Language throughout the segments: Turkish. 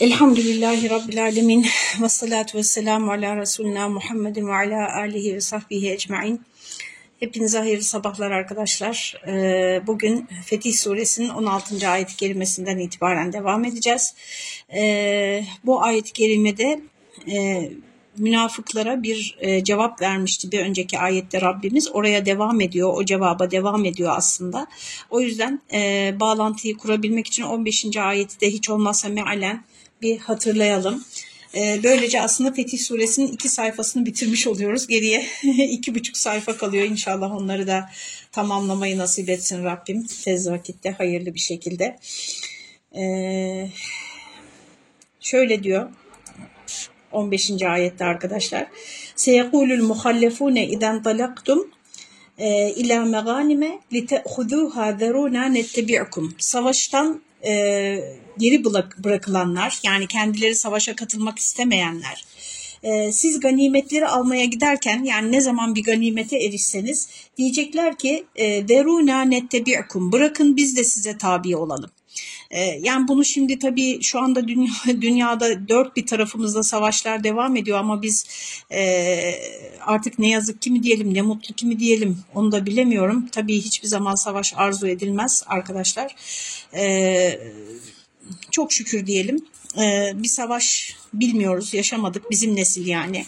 Elhamdülillahi Rabbil Alemin ve salatu ve selamu ala Resulina Muhammedin ve ala alihi ve sahbihi ecmain. Hepinize hayırlı sabahlar arkadaşlar. Ee, bugün Fetih Suresinin 16. ayet-i kerimesinden itibaren devam edeceğiz. Ee, bu ayet-i kerimede e, münafıklara bir e, cevap vermişti bir önceki ayette Rabbimiz. Oraya devam ediyor, o cevaba devam ediyor aslında. O yüzden e, bağlantıyı kurabilmek için 15. ayeti de hiç olmazsa mealen bir hatırlayalım. Ee, böylece aslında Fetih Suresinin iki sayfasını bitirmiş oluyoruz. Geriye iki buçuk sayfa kalıyor. İnşallah onları da tamamlamayı nasip etsin Rabbim. Tez vakitte hayırlı bir şekilde. Ee, şöyle diyor 15. ayette arkadaşlar. Seyekulul muhallefune iden talaktum e, ila meganime lite'huduha zeruna nettebi'kum. Savaştan e, geri bırakılanlar yani kendileri savaşa katılmak istemeyenler e, siz ganimetleri almaya giderken yani ne zaman bir ganimete erişseniz diyecekler ki e, deruna nettebi'kum bırakın biz de size tabi olalım. E, yani bunu şimdi tabii şu anda dünya, dünyada dört bir tarafımızda savaşlar devam ediyor ama biz e, artık ne yazık ki mi diyelim ne mutlu ki mi diyelim onu da bilemiyorum. Tabii hiçbir zaman savaş arzu edilmez arkadaşlar. E, çok şükür diyelim e, bir savaş bilmiyoruz, yaşamadık bizim nesil yani.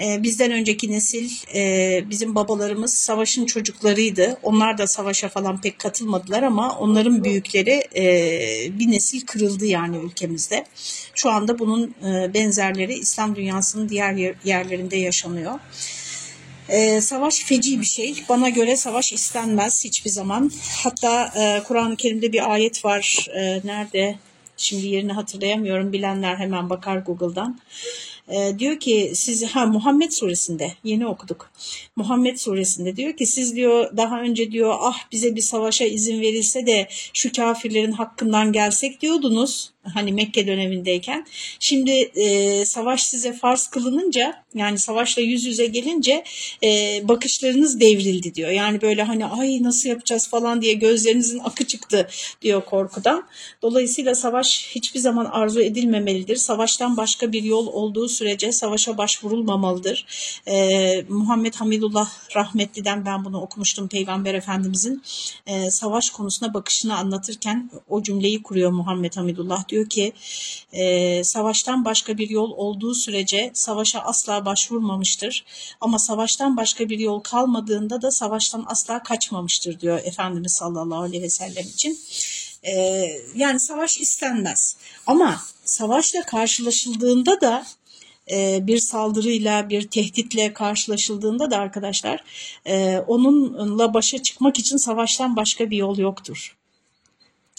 E, bizden önceki nesil, e, bizim babalarımız savaşın çocuklarıydı. Onlar da savaşa falan pek katılmadılar ama onların büyükleri e, bir nesil kırıldı yani ülkemizde. Şu anda bunun e, benzerleri İslam dünyasının diğer yer, yerlerinde yaşanıyor. Ee, savaş feci bir şey. Bana göre savaş istenmez hiçbir zaman. Hatta e, Kur'an-ı Kerim'de bir ayet var. E, nerede? Şimdi yerini hatırlayamıyorum. Bilenler hemen bakar Google'dan. E, diyor ki siz ha Muhammed suresinde yeni okuduk. Muhammed suresinde diyor ki siz diyor daha önce diyor ah bize bir savaşa izin verilse de şu kafirlerin hakkından gelsek diyordunuz hani Mekke dönemindeyken. Şimdi e, savaş size farz kılınınca yani savaşla yüz yüze gelince e, bakışlarınız devrildi diyor. Yani böyle hani ay nasıl yapacağız falan diye gözlerinizin akı çıktı diyor korkudan. Dolayısıyla savaş hiçbir zaman arzu edilmemelidir. Savaştan başka bir yol olduğu sürece savaşa başvurulmamalıdır. E, Muhammed Hamidullah rahmetliden ben bunu okumuştum Peygamber Efendimizin e, savaş konusuna bakışını anlatırken o cümleyi kuruyor Muhammed Hamidullah diyor diyor ki e, savaştan başka bir yol olduğu sürece savaşa asla başvurmamıştır. Ama savaştan başka bir yol kalmadığında da savaştan asla kaçmamıştır diyor Efendimiz sallallahu aleyhi ve sellem için. E, yani savaş istenmez. Ama savaşla karşılaşıldığında da e, bir saldırıyla, bir tehditle karşılaşıldığında da arkadaşlar e, onunla başa çıkmak için savaştan başka bir yol yoktur.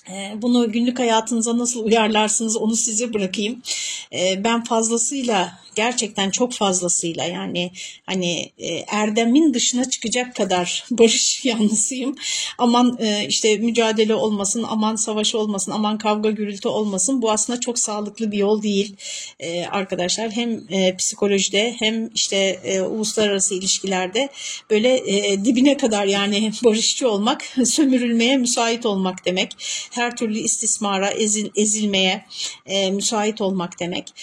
Ee, bunu günlük hayatınıza nasıl uyarlarsınız onu size bırakayım. Ee, ben fazlasıyla gerçekten çok fazlasıyla yani hani e, erdemin dışına çıkacak kadar barış yanlısıyım. Aman e, işte mücadele olmasın, aman savaş olmasın, aman kavga gürültü olmasın. Bu aslında çok sağlıklı bir yol değil e, arkadaşlar. Hem psikolojide hem işte uluslararası ilişkilerde böyle dibine kadar yani barışçı olmak, sömürülmeye müsait olmak demek. Her türlü istismara, ezil, ezilmeye müsait olmak demek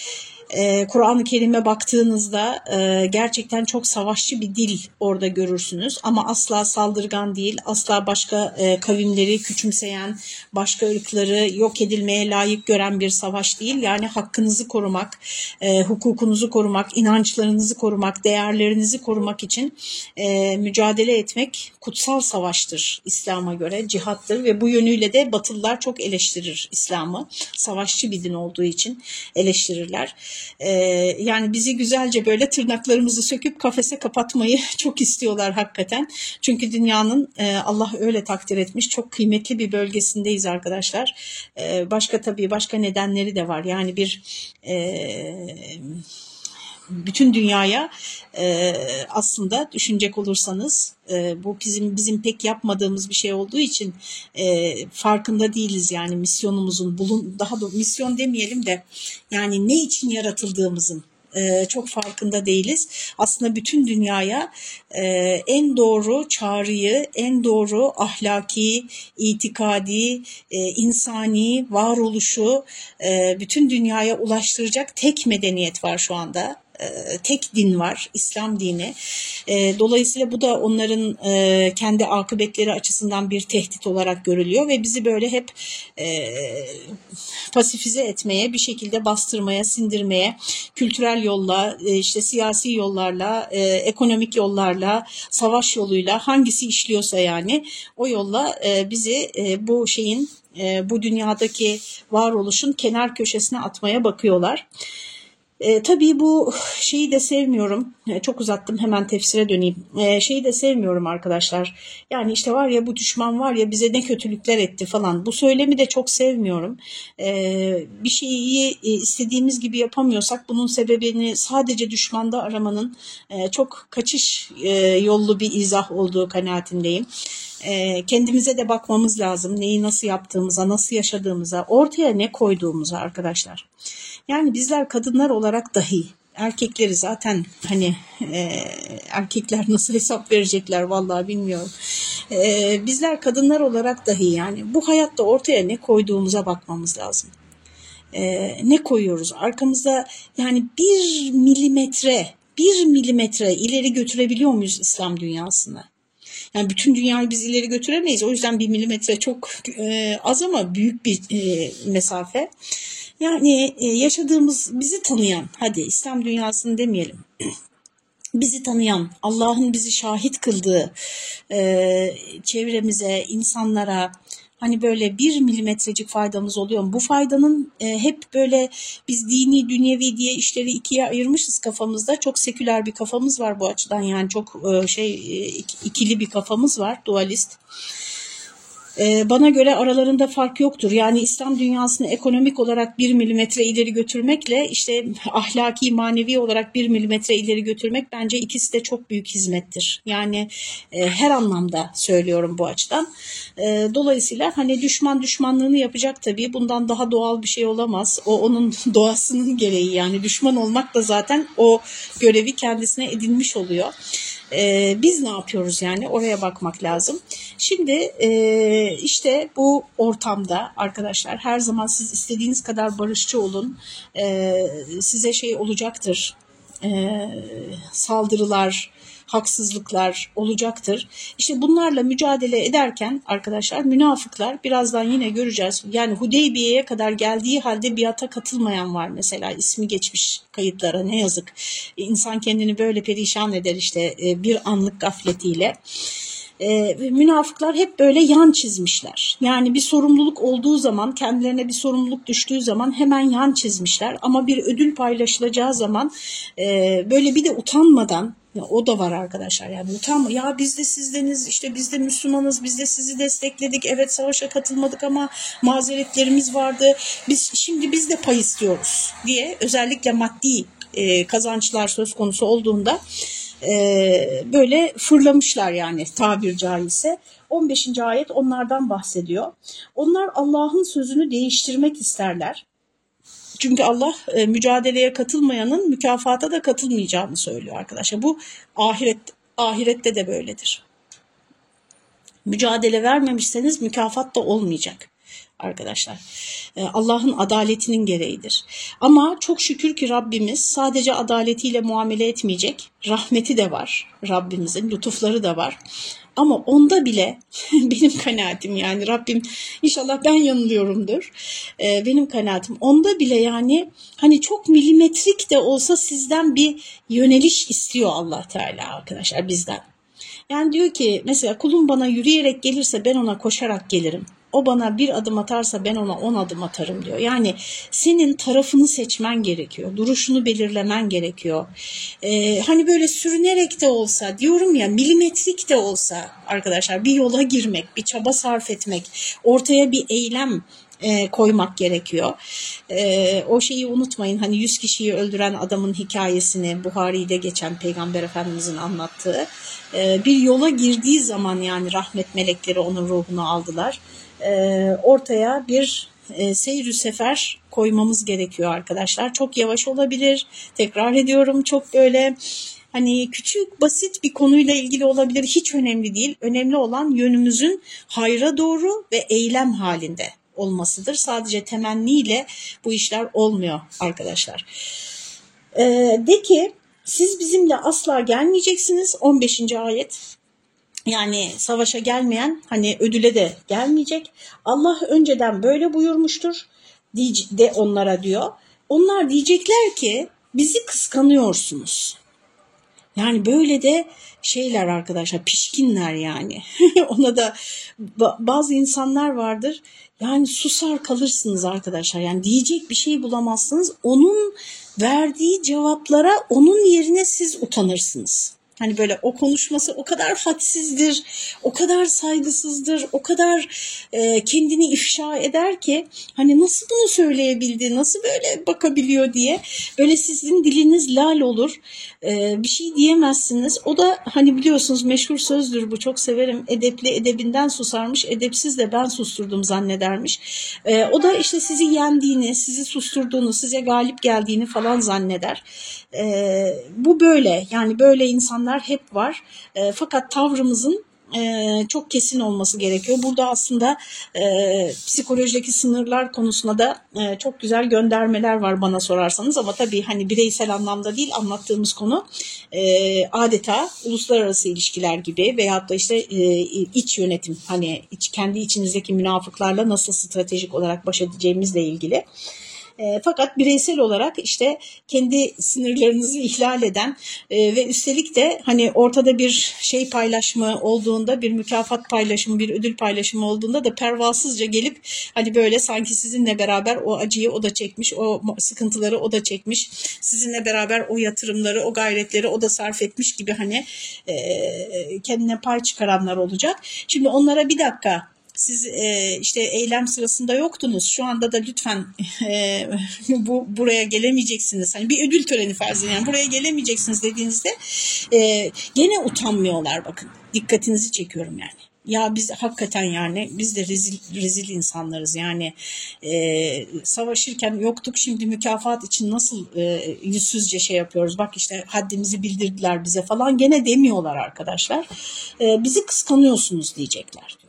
e, Kur'an-ı Kerim'e baktığınızda e, gerçekten çok savaşçı bir dil orada görürsünüz. Ama asla saldırgan değil, asla başka e, kavimleri küçümseyen, başka ırkları yok edilmeye layık gören bir savaş değil. Yani hakkınızı korumak, e, hukukunuzu korumak, inançlarınızı korumak, değerlerinizi korumak için e, mücadele etmek kutsal savaştır İslam'a göre, cihattır ve bu yönüyle de Batılılar çok eleştirir İslam'ı. Savaşçı bir din olduğu için eleştirirler. E, yani bizi güzelce böyle tırnaklarımızı söküp kafese kapatmayı çok istiyorlar hakikaten. Çünkü dünyanın e, Allah öyle takdir etmiş çok kıymetli bir bölgesindeyiz arkadaşlar. E, başka tabii başka nedenleri de var. Yani bir e, bütün dünyaya e, aslında düşünecek olursanız e, bu bizim bizim pek yapmadığımız bir şey olduğu için e, farkında değiliz yani misyonumuzun bulun daha da misyon demeyelim de yani ne için yaratıldığımızın e, çok farkında değiliz. Aslında bütün dünyaya e, en doğru çağrıyı, en doğru ahlaki, itikadi, e, insani varoluşu bütün dünyaya ulaştıracak tek medeniyet var şu anda tek din var, İslam dini. E, dolayısıyla bu da onların e, kendi akıbetleri açısından bir tehdit olarak görülüyor ve bizi böyle hep pasifize etmeye, bir şekilde bastırmaya, sindirmeye, kültürel yolla, işte siyasi yollarla, ekonomik yollarla, savaş yoluyla hangisi işliyorsa yani o yolla bizi bu şeyin, bu dünyadaki varoluşun kenar köşesine atmaya bakıyorlar. E, tabii bu şeyi de sevmiyorum. E, çok uzattım hemen tefsire döneyim. E, şeyi de sevmiyorum arkadaşlar. Yani işte var ya bu düşman var ya bize ne kötülükler etti falan. Bu söylemi de çok sevmiyorum. E, bir şeyi e, istediğimiz gibi yapamıyorsak bunun sebebini sadece düşmanda aramanın e, çok kaçış e, yollu bir izah olduğu kanaatindeyim e, kendimize de bakmamız lazım. Neyi nasıl yaptığımıza, nasıl yaşadığımıza, ortaya ne koyduğumuza arkadaşlar. Yani bizler kadınlar olarak dahi erkekleri zaten hani e, erkekler nasıl hesap verecekler vallahi bilmiyorum. E, bizler kadınlar olarak dahi yani bu hayatta ortaya ne koyduğumuza bakmamız lazım. E, ne koyuyoruz arkamızda yani bir milimetre bir milimetre ileri götürebiliyor muyuz İslam dünyasını? Yani bütün dünyayı biz ileri götüremeyiz. O yüzden bir milimetre çok e, az ama büyük bir e, mesafe. Yani e, yaşadığımız bizi tanıyan, hadi İslam dünyasını demeyelim. bizi tanıyan, Allah'ın bizi şahit kıldığı e, çevremize, insanlara hani böyle bir milimetrecik faydamız oluyor? Bu faydanın e, hep böyle biz dini, dünyevi diye işleri ikiye ayırmışız kafamızda. Çok seküler bir kafamız var bu açıdan yani çok e, şey e, ikili bir kafamız var, dualist. Ee, bana göre aralarında fark yoktur. Yani İslam dünyasını ekonomik olarak bir milimetre ileri götürmekle işte ahlaki, manevi olarak bir milimetre ileri götürmek bence ikisi de çok büyük hizmettir. Yani e, her anlamda söylüyorum bu açıdan. E, dolayısıyla hani düşman düşmanlığını yapacak tabii. Bundan daha doğal bir şey olamaz. O onun doğasının gereği yani düşman olmak da zaten o görevi kendisine edinmiş oluyor. E, biz ne yapıyoruz yani oraya bakmak lazım. Şimdi e, işte bu ortamda arkadaşlar her zaman siz istediğiniz kadar barışçı olun. E, size şey olacaktır. E, saldırılar, haksızlıklar olacaktır. İşte bunlarla mücadele ederken arkadaşlar münafıklar birazdan yine göreceğiz. Yani Hudeybiye'ye kadar geldiği halde biata katılmayan var mesela ismi geçmiş kayıtlara ne yazık. İnsan kendini böyle perişan eder işte e, bir anlık gafletiyle. E, münafıklar hep böyle yan çizmişler. Yani bir sorumluluk olduğu zaman, kendilerine bir sorumluluk düştüğü zaman hemen yan çizmişler. Ama bir ödül paylaşılacağı zaman e, böyle bir de utanmadan ya o da var arkadaşlar yani utanma ya biz de sizdeniz işte biz de Müslümanız biz de sizi destekledik evet savaşa katılmadık ama mazeretlerimiz vardı biz şimdi biz de pay istiyoruz diye özellikle maddi e, kazançlar söz konusu olduğunda e, böyle fırlamışlar yani tabir caizse. 15. ayet onlardan bahsediyor. Onlar Allah'ın sözünü değiştirmek isterler. Çünkü Allah e, mücadeleye katılmayanın mükafata da katılmayacağını söylüyor arkadaşlar. Bu ahiret ahirette de böyledir. Mücadele vermemişseniz mükafat da olmayacak arkadaşlar. Ee, Allah'ın adaletinin gereğidir. Ama çok şükür ki Rabbimiz sadece adaletiyle muamele etmeyecek. Rahmeti de var Rabbimizin, lütufları da var. Ama onda bile benim kanaatim yani Rabbim inşallah ben yanılıyorumdur. Ee, benim kanaatim onda bile yani hani çok milimetrik de olsa sizden bir yöneliş istiyor Allah Teala arkadaşlar bizden. Yani diyor ki mesela kulum bana yürüyerek gelirse ben ona koşarak gelirim. O bana bir adım atarsa ben ona on adım atarım diyor. Yani senin tarafını seçmen gerekiyor. Duruşunu belirlemen gerekiyor. Ee, hani böyle sürünerek de olsa diyorum ya milimetrik de olsa arkadaşlar bir yola girmek, bir çaba sarf etmek, ortaya bir eylem e, koymak gerekiyor. E, o şeyi unutmayın hani 100 kişiyi öldüren adamın hikayesini Buhari'de geçen Peygamber Efendimizin anlattığı e, bir yola girdiği zaman yani rahmet melekleri onun ruhunu aldılar. E, ortaya bir e, seyir sefer koymamız gerekiyor arkadaşlar. Çok yavaş olabilir. Tekrar ediyorum çok böyle hani küçük basit bir konuyla ilgili olabilir hiç önemli değil. Önemli olan yönümüzün hayra doğru ve eylem halinde olmasıdır. Sadece temenniyle bu işler olmuyor arkadaşlar. Ee, de ki siz bizimle asla gelmeyeceksiniz 15. ayet. Yani savaşa gelmeyen hani ödüle de gelmeyecek. Allah önceden böyle buyurmuştur de onlara diyor. Onlar diyecekler ki bizi kıskanıyorsunuz. Yani böyle de şeyler arkadaşlar pişkinler yani. Ona da bazı insanlar vardır. Yani susar kalırsınız arkadaşlar. Yani diyecek bir şey bulamazsınız. Onun verdiği cevaplara onun yerine siz utanırsınız. Hani böyle o konuşması o kadar hadsizdir, o kadar saygısızdır, o kadar e, kendini ifşa eder ki hani nasıl bunu söyleyebildi, nasıl böyle bakabiliyor diye böyle sizin diliniz lal olur, e, bir şey diyemezsiniz. O da hani biliyorsunuz meşhur sözdür bu çok severim. Edepli edebinden susarmış, edepsiz de ben susturdum zannedermiş. E, o da işte sizi yendiğini, sizi susturduğunu, size galip geldiğini falan zanneder. E, bu böyle yani böyle insanlar hep var. E, fakat tavrımızın e, çok kesin olması gerekiyor. Burada aslında e, psikolojideki sınırlar konusunda da e, çok güzel göndermeler var bana sorarsanız ama tabii hani bireysel anlamda değil anlattığımız konu e, adeta uluslararası ilişkiler gibi veyahut da işte e, iç yönetim hani iç, kendi içinizdeki münafıklarla nasıl stratejik olarak baş edeceğimizle ilgili. E, fakat bireysel olarak işte kendi sınırlarınızı ihlal eden e, ve üstelik de hani ortada bir şey paylaşımı olduğunda bir mükafat paylaşımı bir ödül paylaşımı olduğunda da pervasızca gelip hani böyle sanki sizinle beraber o acıyı o da çekmiş o sıkıntıları o da çekmiş sizinle beraber o yatırımları o gayretleri o da sarf etmiş gibi hani e, kendine pay çıkaranlar olacak. Şimdi onlara bir dakika siz e, işte eylem sırasında yoktunuz. Şu anda da lütfen e, bu buraya gelemeyeceksiniz. Hani bir ödül töreni farz yani buraya gelemeyeceksiniz dediğinizde e, gene utanmıyorlar bakın. Dikkatinizi çekiyorum yani. Ya biz hakikaten yani biz de rezil, rezil insanlarız yani e, savaşırken yoktuk şimdi mükafat için nasıl e, yüzsüzce şey yapıyoruz bak işte haddimizi bildirdiler bize falan gene demiyorlar arkadaşlar e, bizi kıskanıyorsunuz diyecekler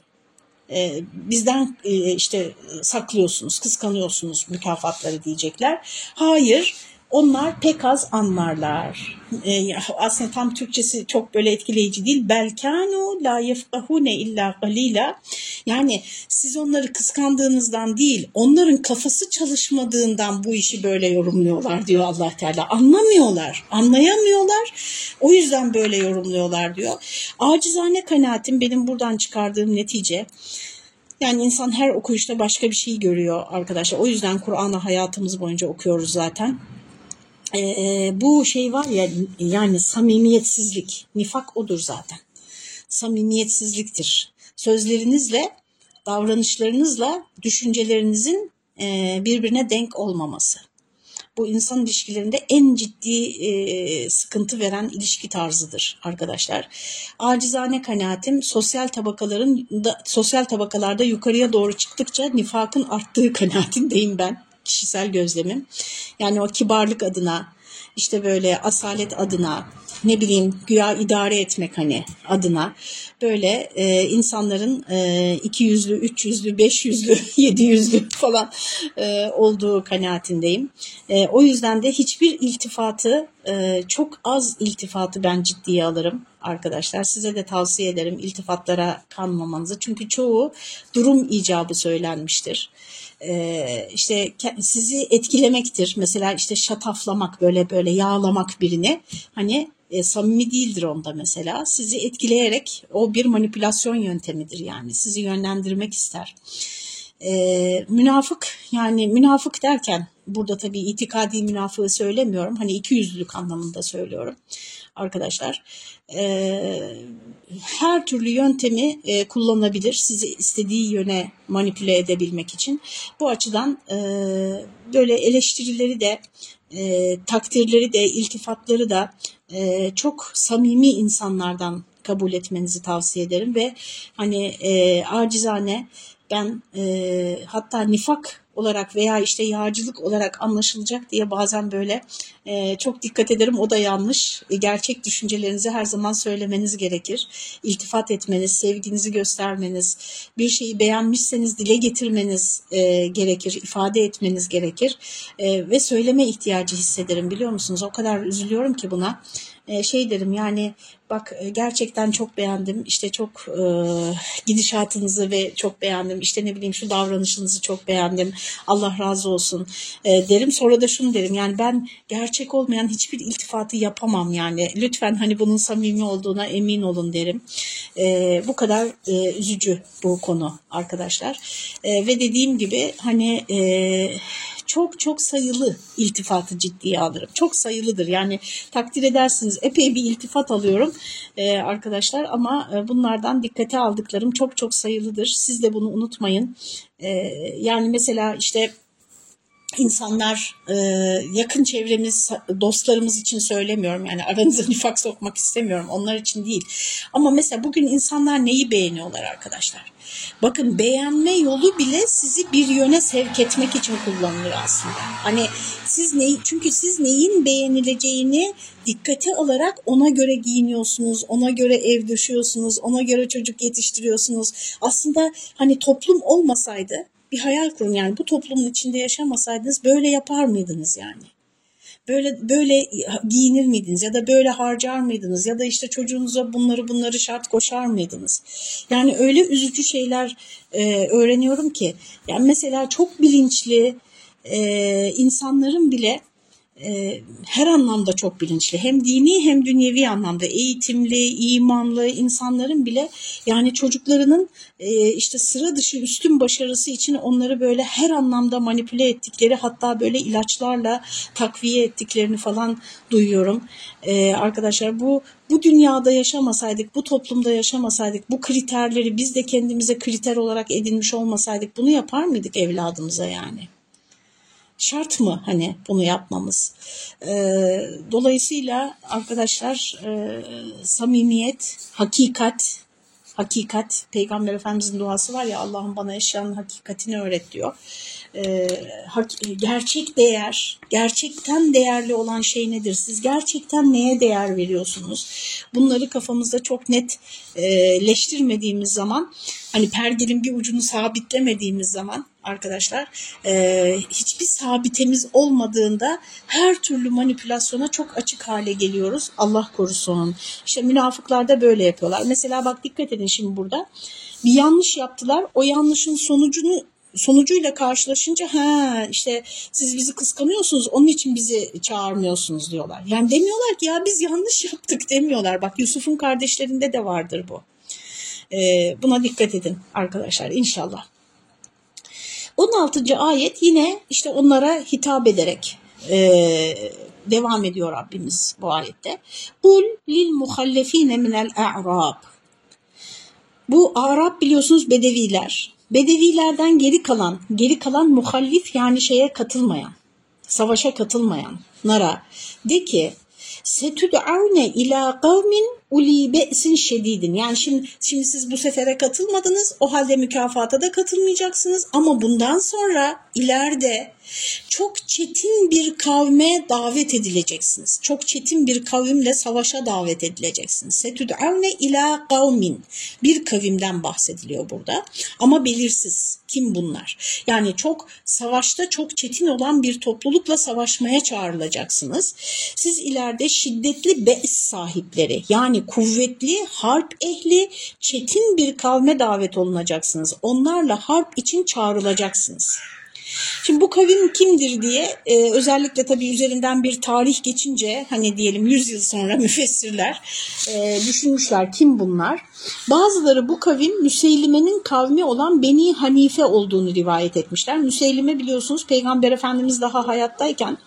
e, bizden e, işte saklıyorsunuz, kıskanıyorsunuz mükafatları diyecekler. Hayır, onlar pek az anlarlar. E, aslında tam Türkçesi çok böyle etkileyici değil. Belkanu la yefkahune illa galila. Yani siz onları kıskandığınızdan değil, onların kafası çalışmadığından bu işi böyle yorumluyorlar diyor Allah Teala. Anlamıyorlar, anlayamıyorlar. O yüzden böyle yorumluyorlar diyor. Acizane kanaatim benim buradan çıkardığım netice yani insan her okuyuşta başka bir şey görüyor arkadaşlar. O yüzden Kur'an'ı hayatımız boyunca okuyoruz zaten. Ee, bu şey var ya yani samimiyetsizlik, nifak odur zaten. Samimiyetsizliktir. Sözlerinizle, davranışlarınızla düşüncelerinizin e, birbirine denk olmaması bu insan ilişkilerinde en ciddi e, sıkıntı veren ilişki tarzıdır arkadaşlar. Acizane kanaatim sosyal tabakaların da, sosyal tabakalarda yukarıya doğru çıktıkça nifakın arttığı kanaatindeyim ben kişisel gözlemim. Yani o kibarlık adına işte böyle asalet adına ne bileyim güya idare etmek hani adına böyle e, insanların e, iki yüzlü, üç yüzlü, beş yüzlü, yedi yüzlü falan e, olduğu kanaatindeyim. E, o yüzden de hiçbir iltifatı e, çok az iltifatı ben ciddiye alırım arkadaşlar. Size de tavsiye ederim iltifatlara kanmamanızı. Çünkü çoğu durum icabı söylenmiştir işte sizi etkilemektir. Mesela işte şataflamak böyle böyle yağlamak birini hani e, samimi değildir onda mesela. Sizi etkileyerek o bir manipülasyon yöntemidir yani. Sizi yönlendirmek ister. E, münafık yani münafık derken burada tabii itikadi münafığı söylemiyorum. Hani iki yüzlülük anlamında söylüyorum arkadaşlar. E, her türlü yöntemi e, kullanabilir sizi istediği yöne manipüle edebilmek için. Bu açıdan e, böyle eleştirileri de e, takdirleri de iltifatları da e, çok samimi insanlardan kabul etmenizi tavsiye ederim ve hani e, acizane ben e, hatta nifak olarak veya işte yağcılık olarak anlaşılacak diye bazen böyle e, çok dikkat ederim. O da yanlış. E, gerçek düşüncelerinizi her zaman söylemeniz gerekir. İltifat etmeniz, sevginizi göstermeniz, bir şeyi beğenmişseniz dile getirmeniz e, gerekir, ifade etmeniz gerekir e, ve söyleme ihtiyacı hissederim biliyor musunuz? O kadar üzülüyorum ki buna. E, şey derim yani bak e, gerçekten çok beğendim işte çok e, gidişatınızı ve çok beğendim işte ne bileyim şu davranışınızı çok beğendim Allah razı olsun e, derim. Sonra da şunu derim yani ben gerçek olmayan hiçbir iltifatı yapamam yani. Lütfen hani bunun samimi olduğuna emin olun derim. E, bu kadar e, üzücü bu konu arkadaşlar. E, ve dediğim gibi hani e, çok çok sayılı iltifatı ciddiye alırım. Çok sayılıdır yani takdir edersiniz epey bir iltifat alıyorum e, arkadaşlar ama e, bunlardan dikkate aldıklarım çok çok sayılıdır. Siz de bunu unutmayın. E, yani mesela işte insanlar e, yakın çevremiz dostlarımız için söylemiyorum. Yani aranıza nifak sokmak istemiyorum. Onlar için değil. Ama mesela bugün insanlar neyi beğeniyorlar arkadaşlar? Bakın beğenme yolu bile sizi bir yöne sevk etmek için kullanılır aslında. Hani siz ne çünkü siz neyin beğenileceğini dikkate alarak ona göre giyiniyorsunuz ona göre ev döşüyorsunuz ona göre çocuk yetiştiriyorsunuz. Aslında hani toplum olmasaydı bir hayal kurun yani bu toplumun içinde yaşamasaydınız böyle yapar mıydınız yani? Böyle böyle giyinir miydiniz ya da böyle harcar mıydınız ya da işte çocuğunuza bunları bunları şart koşar mıydınız? Yani öyle üzücü şeyler e, öğreniyorum ki yani mesela çok bilinçli e, insanların bile e, her anlamda çok bilinçli hem dini hem dünyevi anlamda eğitimli, imanlı insanların bile yani çocuklarının e, işte sıra dışı üstün başarısı için onları böyle her anlamda manipüle ettikleri hatta böyle ilaçlarla takviye ettiklerini falan duyuyorum. E, arkadaşlar bu bu dünyada yaşamasaydık, bu toplumda yaşamasaydık, bu kriterleri biz de kendimize kriter olarak edinmiş olmasaydık bunu yapar mıydık evladımıza yani? Şart mı hani bunu yapmamız? E, dolayısıyla arkadaşlar e, samimiyet, hakikat, hakikat, Peygamber Efendimizin duası var ya Allah'ım bana eşyanın hakikatini öğret diyor. E, hak, gerçek değer, gerçekten değerli olan şey nedir? Siz gerçekten neye değer veriyorsunuz? Bunları kafamızda çok net e, leştirmediğimiz zaman, hani pergelin bir ucunu sabitlemediğimiz zaman arkadaşlar e, hiçbir sabitemiz olmadığında her türlü manipülasyona çok açık hale geliyoruz. Allah korusun. İşte münafıklar da böyle yapıyorlar. Mesela bak dikkat edin şimdi burada. Bir yanlış yaptılar. O yanlışın sonucunu sonucuyla karşılaşınca ha işte siz bizi kıskanıyorsunuz onun için bizi çağırmıyorsunuz diyorlar. Yani demiyorlar ki ya biz yanlış yaptık demiyorlar. Bak Yusuf'un kardeşlerinde de vardır bu. Ee, buna dikkat edin arkadaşlar inşallah. 16. ayet yine işte onlara hitap ederek e, devam ediyor Rabbimiz bu ayette. Kul lil muhallefine minel a'rab. Bu Arap biliyorsunuz Bedeviler. Bedevilerden geri kalan, geri kalan muhallif yani şeye katılmayan, savaşa katılmayanlara de ki setud'avne ila kavmin uli be'sin şedidin. Yani şimdi, şimdi siz bu sefere katılmadınız. O halde mükafata da katılmayacaksınız. Ama bundan sonra ileride çok çetin bir kavme davet edileceksiniz. Çok çetin bir kavimle savaşa davet edileceksiniz. Setud'avne ila kavmin. Bir kavimden bahsediliyor burada. Ama belirsiz. Kim bunlar? Yani çok savaşta çok çetin olan bir toplulukla savaşmaya çağrılacaksınız. Siz ileride şiddetli be's sahipleri yani kuvvetli harp ehli çetin bir kavme davet olunacaksınız. Onlarla harp için çağrılacaksınız. Şimdi bu kavim kimdir diye e, özellikle tabii üzerinden bir tarih geçince hani diyelim 100 yıl sonra müfessirler e, düşünmüşler kim bunlar. Bazıları bu kavim Müseylime'nin kavmi olan Beni Hanife olduğunu rivayet etmişler. Müseylime biliyorsunuz Peygamber Efendimiz daha hayattayken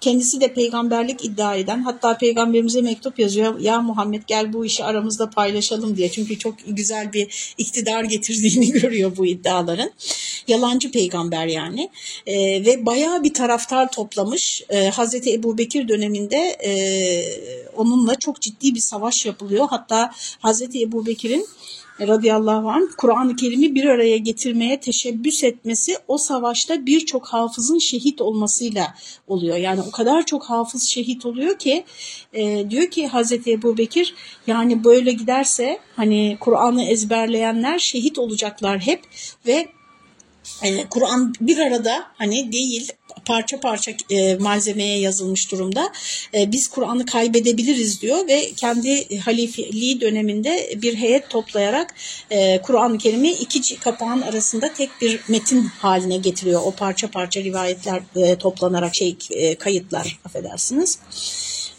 kendisi de peygamberlik iddia eden hatta peygamberimize mektup yazıyor. Ya Muhammed gel bu işi aramızda paylaşalım diye. Çünkü çok güzel bir iktidar getirdiğini görüyor bu iddiaların. Yalancı peygamber yani. e, ve bayağı bir taraftar toplamış. E, Hazreti Ebu Bekir döneminde e, onunla çok ciddi bir savaş yapılıyor. Hatta Hazreti Ebu Bekir'in radıyallahu anh Kur'an-ı Kerim'i bir araya getirmeye teşebbüs etmesi o savaşta birçok hafızın şehit olmasıyla oluyor. Yani o kadar çok hafız şehit oluyor ki e, diyor ki Hazreti Ebu Bekir yani böyle giderse hani Kur'an'ı ezberleyenler şehit olacaklar hep ve e, Kur'an bir arada hani değil parça parça e, malzemeye yazılmış durumda. E, biz Kur'an'ı kaybedebiliriz diyor ve kendi halifeliği döneminde bir heyet toplayarak e, Kur'an-ı Kerim'i iki kapağın arasında tek bir metin haline getiriyor. O parça parça rivayetler e, toplanarak şey e, kayıtlar affedersiniz.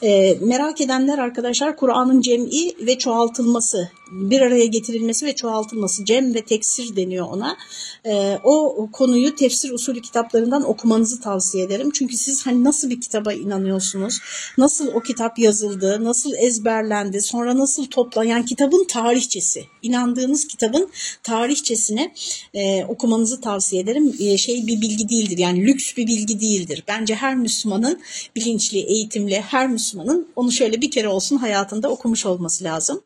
E, merak edenler arkadaşlar Kur'an'ın cem'i ve çoğaltılması, bir araya getirilmesi ve çoğaltılması, cem ve teksir deniyor ona. E, o konuyu tefsir usulü kitaplarından okumanızı tavsiye ederim. Çünkü siz hani nasıl bir kitaba inanıyorsunuz, nasıl o kitap yazıldı, nasıl ezberlendi, sonra nasıl topla, yani kitabın tarihçesi, inandığınız kitabın tarihçesine e, okumanızı tavsiye ederim. E, şey bir bilgi değildir yani lüks bir bilgi değildir. Bence her Müslümanın bilinçli, eğitimli, her Müslümanın onu şöyle bir kere olsun hayatında okumuş olması lazım.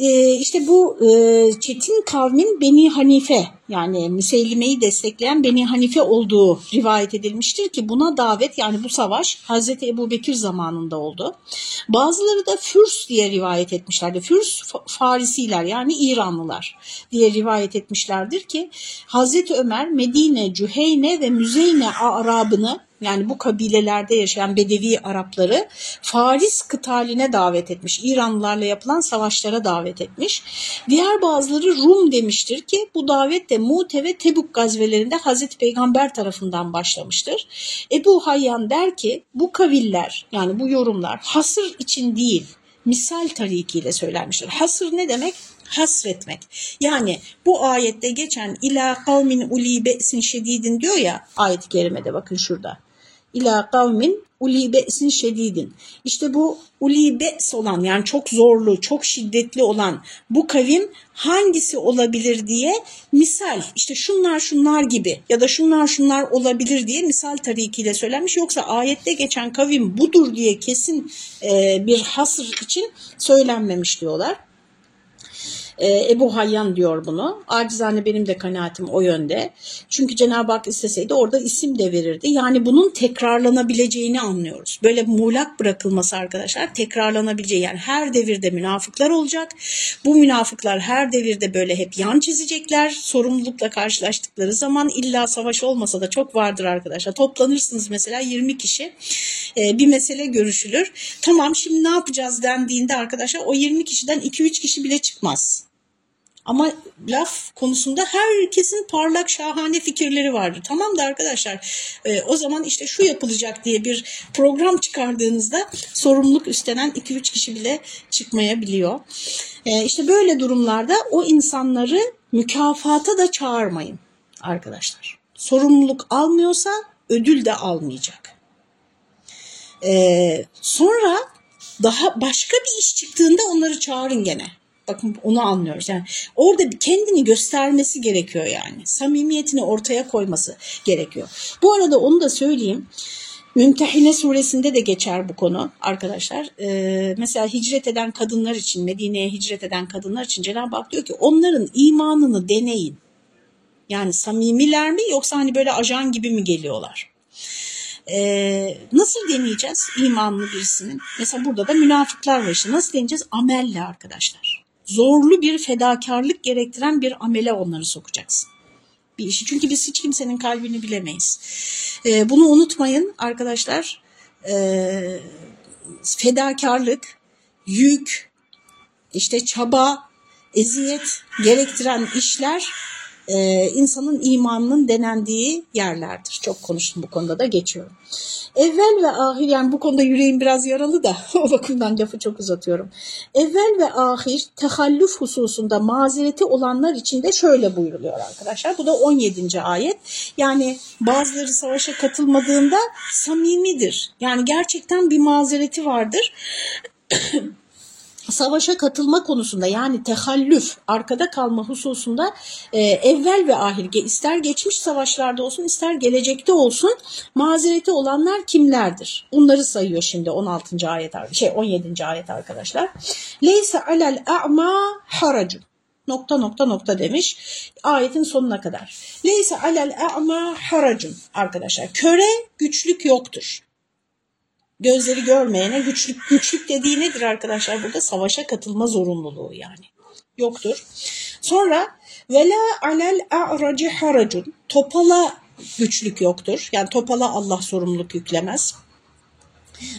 Ee, işte bu e, Çetin kavmin Beni Hanife yani Müseylime'yi destekleyen Beni Hanife olduğu rivayet edilmiştir ki buna davet yani bu savaş Hazreti Ebu Bekir zamanında oldu. Bazıları da Fürs diye rivayet etmişlerdi. Fürs Farisiler yani İranlılar diye rivayet etmişlerdir ki Hazreti Ömer Medine, Cüheyne ve Müzeyne Arabını yani bu kabilelerde yaşayan Bedevi Arapları Faris kıtaline davet etmiş. İranlılarla yapılan savaşlara davet etmiş. Diğer bazıları Rum demiştir ki bu davet de Mute ve Tebuk gazvelerinde Hazreti Peygamber tarafından başlamıştır. Ebu Hayyan der ki bu kaviller yani bu yorumlar hasır için değil misal tarikiyle söylenmiştir. Hasır ne demek? hasretmek. Yani bu ayette geçen ila kavmin uli be'sin şedidin diyor ya ayet-i kerimede bakın şurada ila kavmin uli be'sin şedidin. İşte bu uli be's olan yani çok zorlu, çok şiddetli olan bu kavim hangisi olabilir diye misal işte şunlar şunlar gibi ya da şunlar şunlar olabilir diye misal tarikiyle söylenmiş. Yoksa ayette geçen kavim budur diye kesin e, bir hasır için söylenmemiş diyorlar. E, Ebu Hayyan diyor bunu. Acizane benim de kanaatim o yönde. Çünkü Cenab-ı Hak isteseydi orada isim de verirdi. Yani bunun tekrarlanabileceğini anlıyoruz. Böyle muğlak bırakılması arkadaşlar tekrarlanabileceği. Yani her devirde münafıklar olacak. Bu münafıklar her devirde böyle hep yan çizecekler. Sorumlulukla karşılaştıkları zaman illa savaş olmasa da çok vardır arkadaşlar. Toplanırsınız mesela 20 kişi e, bir mesele görüşülür. Tamam şimdi ne yapacağız dendiğinde arkadaşlar o 20 kişiden 2-3 kişi bile çıkmaz. Ama laf konusunda herkesin parlak şahane fikirleri vardır. Tamam da arkadaşlar e, o zaman işte şu yapılacak diye bir program çıkardığınızda sorumluluk üstlenen 2-3 kişi bile çıkmayabiliyor. E, işte böyle durumlarda o insanları mükafata da çağırmayın arkadaşlar. Sorumluluk almıyorsa ödül de almayacak. E, sonra daha başka bir iş çıktığında onları çağırın gene. Bakın onu anlıyoruz. Yani orada kendini göstermesi gerekiyor yani. Samimiyetini ortaya koyması gerekiyor. Bu arada onu da söyleyeyim. Mümtehine suresinde de geçer bu konu arkadaşlar. Ee, mesela hicret eden kadınlar için, Medine'ye hicret eden kadınlar için Cenab-ı Hak diyor ki onların imanını deneyin. Yani samimiler mi yoksa hani böyle ajan gibi mi geliyorlar? Ee, nasıl deneyeceğiz imanlı birisinin? Mesela burada da münafıklar var işte. Nasıl deneyeceğiz? Amelle arkadaşlar zorlu bir fedakarlık gerektiren bir amele onları sokacaksın. Bir işi. Çünkü biz hiç kimsenin kalbini bilemeyiz. E, bunu unutmayın arkadaşlar. E, fedakarlık, yük, işte çaba, eziyet gerektiren işler e, insanın imanının denendiği yerlerdir. Çok konuştum bu konuda da geçiyorum. Evvel ve ahir yani bu konuda yüreğim biraz yaralı da o bakımdan lafı çok uzatıyorum. Evvel ve ahir tehallüf hususunda mazereti olanlar için de şöyle buyuruluyor arkadaşlar. Bu da 17. ayet. Yani bazıları savaşa katılmadığında samimidir. Yani gerçekten bir mazereti vardır. savaşa katılma konusunda yani tehallüf arkada kalma hususunda e, evvel ve ahir ister geçmiş savaşlarda olsun ister gelecekte olsun mazereti olanlar kimlerdir? Bunları sayıyor şimdi 16. ayet şey 17. ayet arkadaşlar. Leyse alel a'ma haracun nokta nokta nokta demiş ayetin sonuna kadar. Leyse alel a'ma haracun arkadaşlar. Köre güçlük yoktur gözleri görmeyene güçlük güçlük dediği nedir arkadaşlar burada savaşa katılma zorunluluğu yani yoktur. Sonra vela alel a'raci haracun topala güçlük yoktur. Yani topala Allah sorumluluk yüklemez.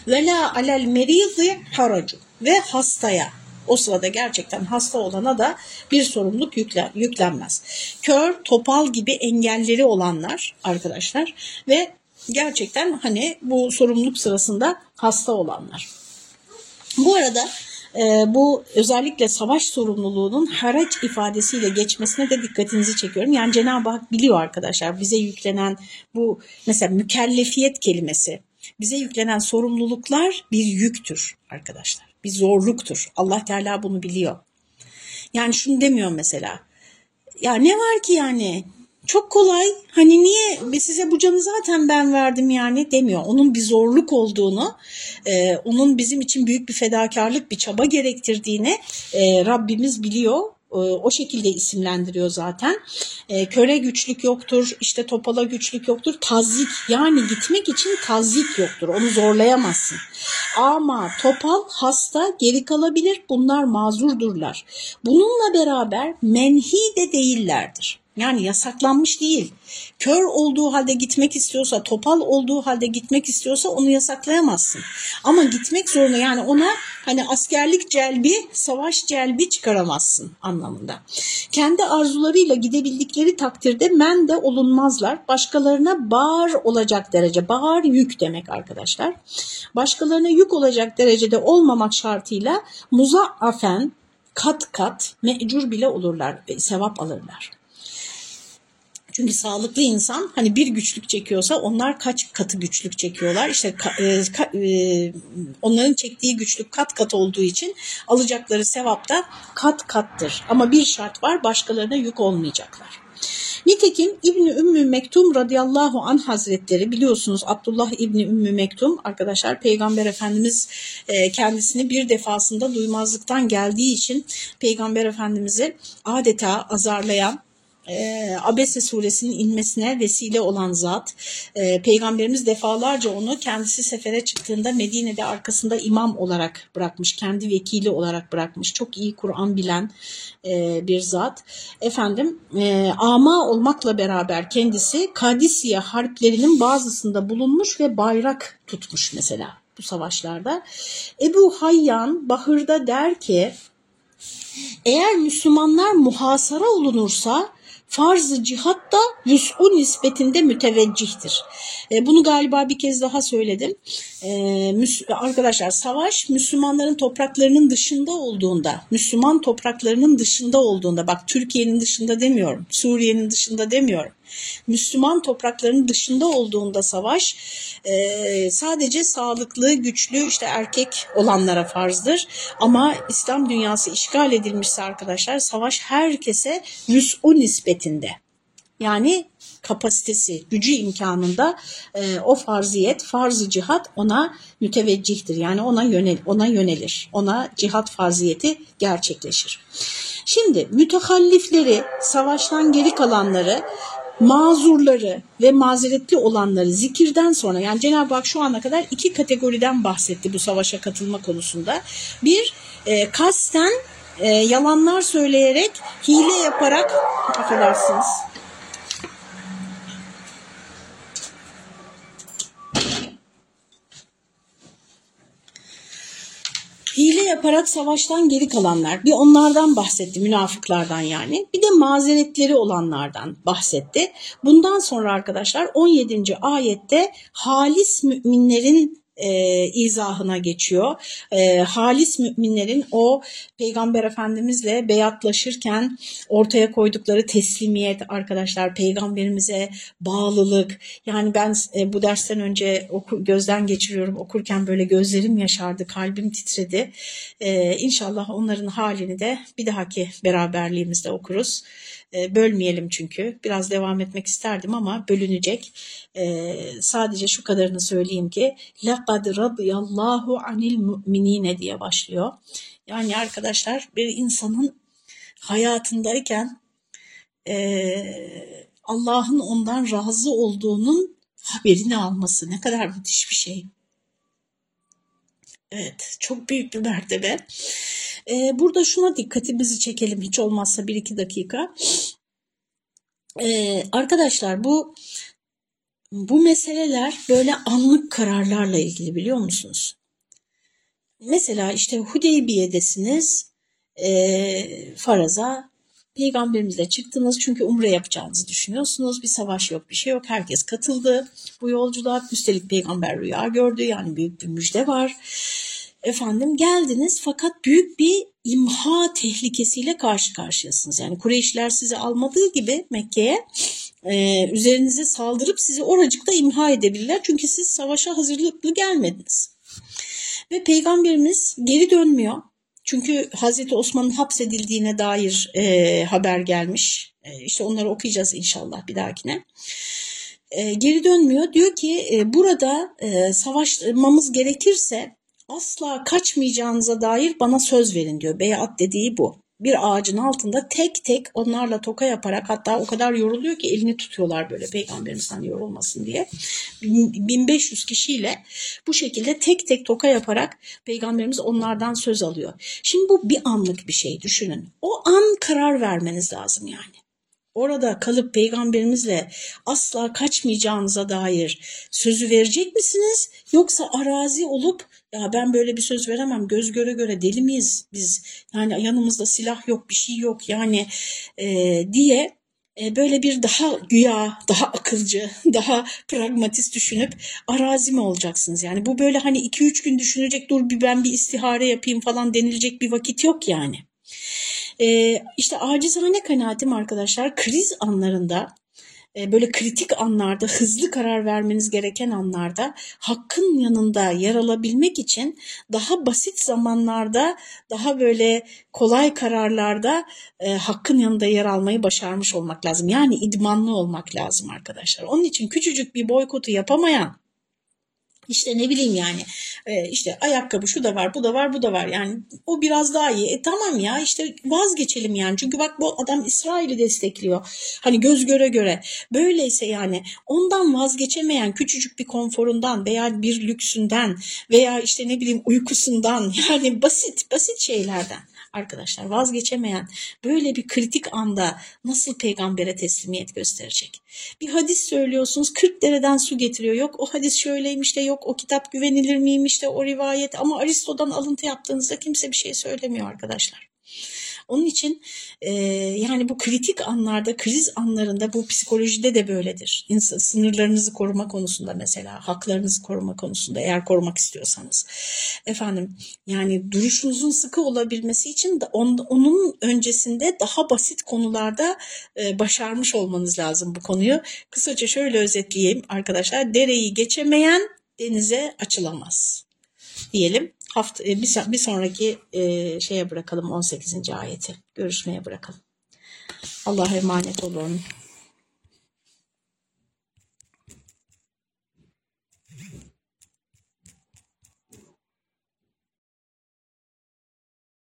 Vela alel merizi haracun ve hastaya o sırada gerçekten hasta olana da bir sorumluluk yüklen, yüklenmez. Kör, topal gibi engelleri olanlar arkadaşlar ve gerçekten hani bu sorumluluk sırasında hasta olanlar. Bu arada e, bu özellikle savaş sorumluluğunun haraç ifadesiyle geçmesine de dikkatinizi çekiyorum. Yani Cenab-ı Hak biliyor arkadaşlar bize yüklenen bu mesela mükellefiyet kelimesi bize yüklenen sorumluluklar bir yüktür arkadaşlar. Bir zorluktur. Allah Teala bunu biliyor. Yani şunu demiyor mesela. Ya ne var ki yani çok kolay hani niye size bu canı zaten ben verdim yani demiyor. Onun bir zorluk olduğunu, e, onun bizim için büyük bir fedakarlık, bir çaba gerektirdiğini e, Rabbimiz biliyor e, o şekilde isimlendiriyor zaten. E, köre güçlük yoktur, işte topala güçlük yoktur. Tazik yani gitmek için tazik yoktur. Onu zorlayamazsın. Ama topal hasta geri kalabilir. Bunlar mazurdurlar. Bununla beraber menhi de değillerdir. Yani yasaklanmış değil. Kör olduğu halde gitmek istiyorsa, topal olduğu halde gitmek istiyorsa onu yasaklayamazsın. Ama gitmek zorunda yani ona hani askerlik celbi, savaş celbi çıkaramazsın anlamında. Kendi arzularıyla gidebildikleri takdirde men de olunmazlar. Başkalarına bağır olacak derece, bağır yük demek arkadaşlar. Başkalarına yük olacak derecede olmamak şartıyla muzaafen kat kat mecur bile olurlar, sevap alırlar. Çünkü sağlıklı insan hani bir güçlük çekiyorsa onlar kaç katı güçlük çekiyorlar. İşte e, ka, e, onların çektiği güçlük kat kat olduğu için alacakları sevap da kat kattır. Ama bir şart var başkalarına yük olmayacaklar. Nitekim İbni Ümmü Mektum radıyallahu an hazretleri biliyorsunuz Abdullah İbni Ümmü Mektum arkadaşlar Peygamber Efendimiz e, kendisini bir defasında duymazlıktan geldiği için Peygamber Efendimiz'i adeta azarlayan e, Abese suresinin inmesine vesile olan zat. E, Peygamberimiz defalarca onu kendisi sefere çıktığında Medine'de arkasında imam olarak bırakmış, kendi vekili olarak bırakmış. Çok iyi Kur'an bilen e, bir zat. Efendim e, ama olmakla beraber kendisi Kadisiye harplerinin bazısında bulunmuş ve bayrak tutmuş mesela bu savaşlarda. Ebu Hayyan Bahır'da der ki eğer Müslümanlar muhasara olunursa farz-ı cihat da vüs'u nispetinde müteveccihtir. E, bunu galiba bir kez daha söyledim. E, arkadaşlar savaş Müslümanların topraklarının dışında olduğunda, Müslüman topraklarının dışında olduğunda, bak Türkiye'nin dışında demiyorum, Suriye'nin dışında demiyorum. Müslüman topraklarının dışında olduğunda savaş e, sadece sağlıklı, güçlü işte erkek olanlara farzdır. Ama İslam dünyası işgal edilmişse arkadaşlar savaş herkese yüz'u nispetinde. Yani kapasitesi, gücü imkanında e, o farziyet, farz-ı cihat ona müteveccihtir. Yani ona yönel, ona yönelir. Ona cihat farziyeti gerçekleşir. Şimdi mütekallifleri, savaştan geri kalanları mazurları ve mazeretli olanları zikirden sonra yani Cenab-ı Hak şu ana kadar iki kategoriden bahsetti bu savaşa katılma konusunda. Bir e, kasten e, yalanlar söyleyerek hile yaparak affedersiniz hile yaparak savaştan geri kalanlar bir onlardan bahsetti münafıklardan yani bir de mazeretleri olanlardan bahsetti. Bundan sonra arkadaşlar 17. ayette halis müminlerin e, izahına geçiyor. E, halis müminlerin o Peygamber Efendimizle beyatlaşırken ortaya koydukları teslimiyet arkadaşlar peygamberimize bağlılık yani ben e, bu dersten önce oku, gözden geçiriyorum okurken böyle gözlerim yaşardı kalbim titredi. E, inşallah onların halini de bir dahaki beraberliğimizde okuruz. E, bölmeyelim çünkü. Biraz devam etmek isterdim ama bölünecek. E, sadece şu kadarını söyleyeyim ki لَقَدْ رَضِيَ اللّٰهُ عَنِ الْمُؤْمِنِينَ diye başlıyor. Yani arkadaşlar bir insanın hayatındayken e, Allah'ın ondan razı olduğunun haberini alması ne kadar müthiş bir şey. Evet, çok büyük bir mertebe. Ee, burada şuna dikkatimizi çekelim hiç olmazsa bir iki dakika. Ee, arkadaşlar bu bu meseleler böyle anlık kararlarla ilgili biliyor musunuz? Mesela işte Hudeybiye'desiniz e, faraza peygamberimizle çıktınız çünkü umre yapacağınızı düşünüyorsunuz. Bir savaş yok bir şey yok herkes katıldı bu yolculuğa üstelik peygamber rüya gördü yani büyük bir müjde var efendim geldiniz fakat büyük bir imha tehlikesiyle karşı karşıyasınız. Yani Kureyşler sizi almadığı gibi Mekke'ye e, üzerinize saldırıp sizi oracıkta imha edebilirler. Çünkü siz savaşa hazırlıklı gelmediniz. Ve peygamberimiz geri dönmüyor. Çünkü Hazreti Osman'ın hapsedildiğine dair e, haber gelmiş. E, işte onları okuyacağız inşallah bir dahakine. E, geri dönmüyor. Diyor ki e, burada e, savaşmamız gerekirse asla kaçmayacağınıza dair bana söz verin diyor. Beyat dediği bu. Bir ağacın altında tek tek onlarla toka yaparak hatta o kadar yoruluyor ki elini tutuyorlar böyle peygamberimizden yorulmasın diye. 1500 kişiyle bu şekilde tek tek toka yaparak peygamberimiz onlardan söz alıyor. Şimdi bu bir anlık bir şey düşünün. O an karar vermeniz lazım yani orada kalıp peygamberimizle asla kaçmayacağınıza dair sözü verecek misiniz? Yoksa arazi olup ya ben böyle bir söz veremem göz göre göre deli miyiz biz yani yanımızda silah yok bir şey yok yani e, diye e, böyle bir daha güya daha akılcı daha pragmatist düşünüp arazi mi olacaksınız yani bu böyle hani 2-3 gün düşünecek dur bir ben bir istihare yapayım falan denilecek bir vakit yok yani. Ee, işte acizane kanaatim arkadaşlar kriz anlarında e, böyle kritik anlarda hızlı karar vermeniz gereken anlarda hakkın yanında yer alabilmek için daha basit zamanlarda daha böyle kolay kararlarda e, hakkın yanında yer almayı başarmış olmak lazım. Yani idmanlı olmak lazım arkadaşlar. Onun için küçücük bir boykotu yapamayan işte ne bileyim yani e, işte ayakkabı şu da var bu da var bu da var yani o biraz daha iyi. E tamam ya işte vazgeçelim yani çünkü bak bu adam İsrail'i destekliyor. Hani göz göre göre böyleyse yani ondan vazgeçemeyen küçücük bir konforundan veya bir lüksünden veya işte ne bileyim uykusundan yani basit basit şeylerden arkadaşlar vazgeçemeyen böyle bir kritik anda nasıl peygambere teslimiyet gösterecek? Bir hadis söylüyorsunuz 40 dereden su getiriyor. Yok o hadis şöyleymiş de yok o kitap güvenilir miymiş de o rivayet ama Aristo'dan alıntı yaptığınızda kimse bir şey söylemiyor arkadaşlar. Onun için e, yani bu kritik anlarda, kriz anlarında bu psikolojide de böyledir. İnsan, sınırlarınızı koruma konusunda mesela, haklarınızı koruma konusunda eğer korumak istiyorsanız. Efendim yani duruşunuzun sıkı olabilmesi için de on, onun öncesinde daha basit konularda e, başarmış olmanız lazım bu konuyu. Kısaca şöyle özetleyeyim arkadaşlar. Dereyi geçemeyen denize açılamaz diyelim. Hafta, e, bir, bir sonraki e, şeye bırakalım 18. ayeti. Görüşmeye bırakalım. Allah'a emanet olun.